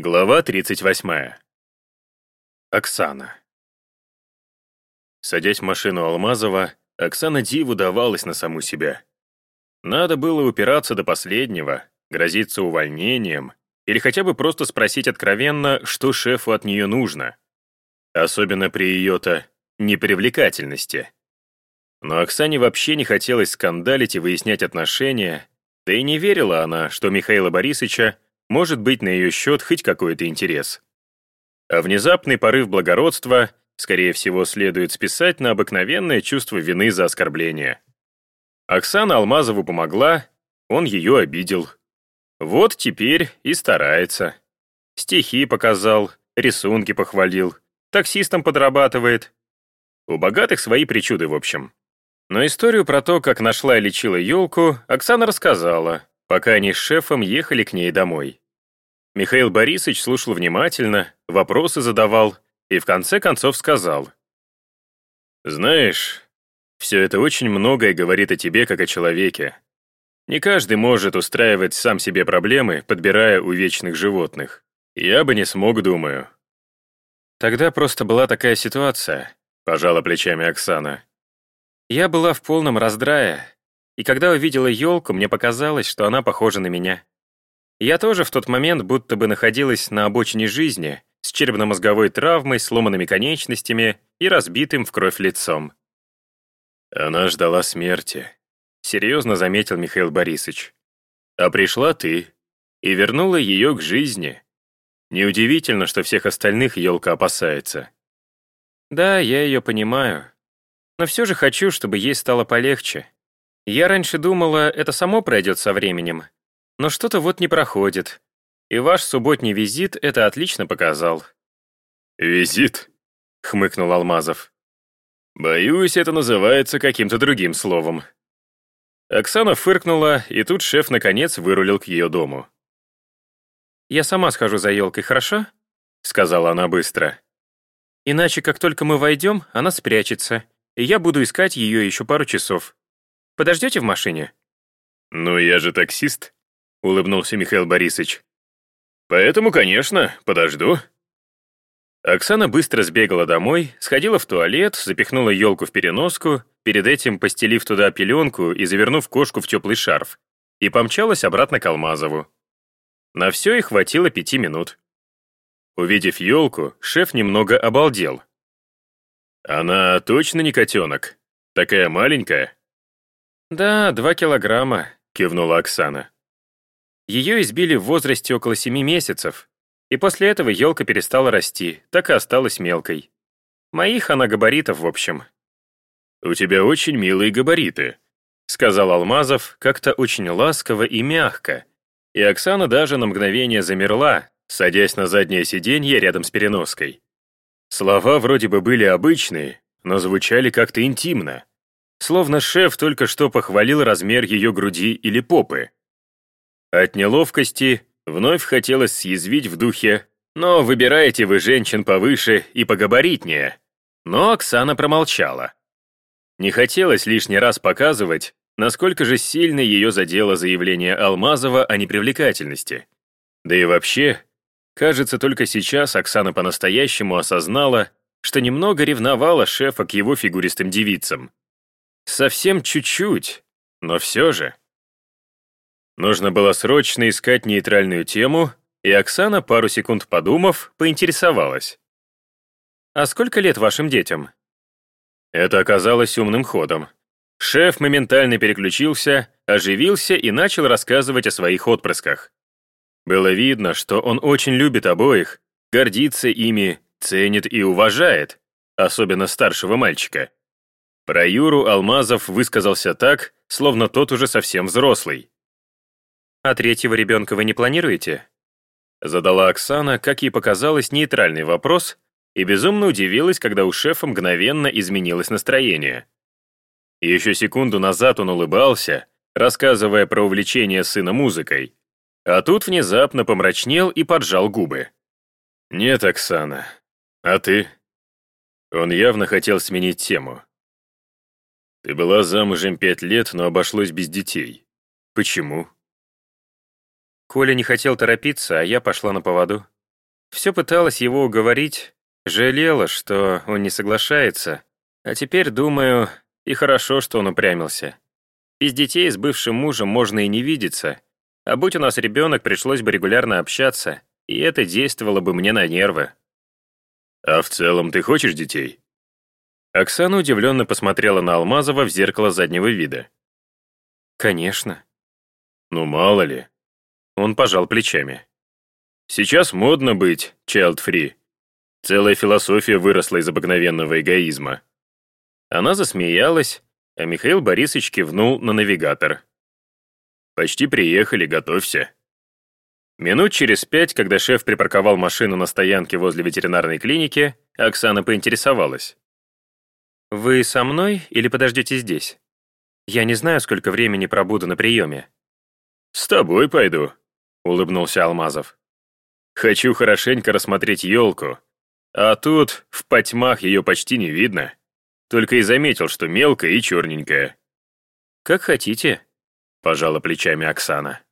Глава 38. Оксана. Садясь в машину Алмазова, Оксана диву давалась на саму себя. Надо было упираться до последнего, грозиться увольнением или хотя бы просто спросить откровенно, что шефу от нее нужно. Особенно при ее-то непривлекательности. Но Оксане вообще не хотелось скандалить и выяснять отношения, да и не верила она, что Михаила Борисовича может быть на ее счет хоть какой-то интерес. А внезапный порыв благородства, скорее всего, следует списать на обыкновенное чувство вины за оскорбление. Оксана Алмазову помогла, он ее обидел. Вот теперь и старается. Стихи показал, рисунки похвалил, таксистом подрабатывает. У богатых свои причуды, в общем. Но историю про то, как нашла и лечила елку, Оксана рассказала, пока они с шефом ехали к ней домой. Михаил Борисович слушал внимательно, вопросы задавал и в конце концов сказал. «Знаешь, все это очень многое говорит о тебе как о человеке. Не каждый может устраивать сам себе проблемы, подбирая у вечных животных. Я бы не смог, думаю». «Тогда просто была такая ситуация», — пожала плечами Оксана. «Я была в полном раздрае, и когда увидела елку, мне показалось, что она похожа на меня. Я тоже в тот момент будто бы находилась на обочине жизни, с черепно-мозговой травмой, сломанными конечностями и разбитым в кровь лицом. «Она ждала смерти», — серьезно заметил Михаил Борисович. «А пришла ты и вернула ее к жизни. Неудивительно, что всех остальных елка опасается». «Да, я ее понимаю. Но все же хочу, чтобы ей стало полегче. Я раньше думала, это само пройдет со временем. Но что-то вот не проходит. И ваш субботний визит это отлично показал». «Визит?» — хмыкнул Алмазов. «Боюсь, это называется каким-то другим словом». Оксана фыркнула, и тут шеф наконец вырулил к ее дому. «Я сама схожу за елкой, хорошо?» — сказала она быстро. «Иначе, как только мы войдем, она спрячется, и я буду искать ее еще пару часов. Подождете в машине?» «Ну, я же таксист», — улыбнулся Михаил Борисович. «Поэтому, конечно, подожду». Оксана быстро сбегала домой, сходила в туалет, запихнула елку в переноску, перед этим постелив туда пеленку и завернув кошку в теплый шарф, и помчалась обратно к Алмазову. На все и хватило пяти минут. Увидев елку, шеф немного обалдел. «Она точно не котенок? Такая маленькая?» «Да, два килограмма», — кивнула Оксана. Ее избили в возрасте около семи месяцев, и после этого елка перестала расти, так и осталась мелкой. Моих она габаритов, в общем. «У тебя очень милые габариты», — сказал Алмазов как-то очень ласково и мягко, и Оксана даже на мгновение замерла, садясь на заднее сиденье рядом с переноской. Слова вроде бы были обычные, но звучали как-то интимно. Словно шеф только что похвалил размер ее груди или попы. От неловкости вновь хотелось съязвить в духе «Но выбираете вы женщин повыше и погабаритнее». Но Оксана промолчала. Не хотелось лишний раз показывать, насколько же сильно ее задело заявление Алмазова о непривлекательности. Да и вообще, кажется, только сейчас Оксана по-настоящему осознала, что немного ревновала шефа к его фигуристым девицам. Совсем чуть-чуть, но все же. Нужно было срочно искать нейтральную тему, и Оксана, пару секунд подумав, поинтересовалась. «А сколько лет вашим детям?» Это оказалось умным ходом. Шеф моментально переключился, оживился и начал рассказывать о своих отпрысках. Было видно, что он очень любит обоих, гордится ими, ценит и уважает, особенно старшего мальчика. Про Юру Алмазов высказался так, словно тот уже совсем взрослый. «А третьего ребенка вы не планируете?» Задала Оксана, как ей показалось, нейтральный вопрос и безумно удивилась, когда у шефа мгновенно изменилось настроение. Еще секунду назад он улыбался, рассказывая про увлечение сына музыкой, а тут внезапно помрачнел и поджал губы. «Нет, Оксана. А ты?» Он явно хотел сменить тему. Ты была замужем пять лет, но обошлось без детей. Почему? Коля не хотел торопиться, а я пошла на поводу. Все пыталась его уговорить, жалела, что он не соглашается, а теперь думаю, и хорошо, что он упрямился. Без детей с бывшим мужем можно и не видеться, а будь у нас ребенок, пришлось бы регулярно общаться, и это действовало бы мне на нервы. «А в целом ты хочешь детей?» Оксана удивленно посмотрела на Алмазова в зеркало заднего вида. «Конечно». «Ну, мало ли». Он пожал плечами. «Сейчас модно быть child-free. Целая философия выросла из обыкновенного эгоизма». Она засмеялась, а Михаил Борисович кивнул на навигатор. «Почти приехали, готовься». Минут через пять, когда шеф припарковал машину на стоянке возле ветеринарной клиники, Оксана поинтересовалась. «Вы со мной или подождете здесь? Я не знаю, сколько времени пробуду на приеме». «С тобой пойду», — улыбнулся Алмазов. «Хочу хорошенько рассмотреть елку, а тут в потьмах ее почти не видно. Только и заметил, что мелкая и черненькая». «Как хотите», — пожала плечами Оксана.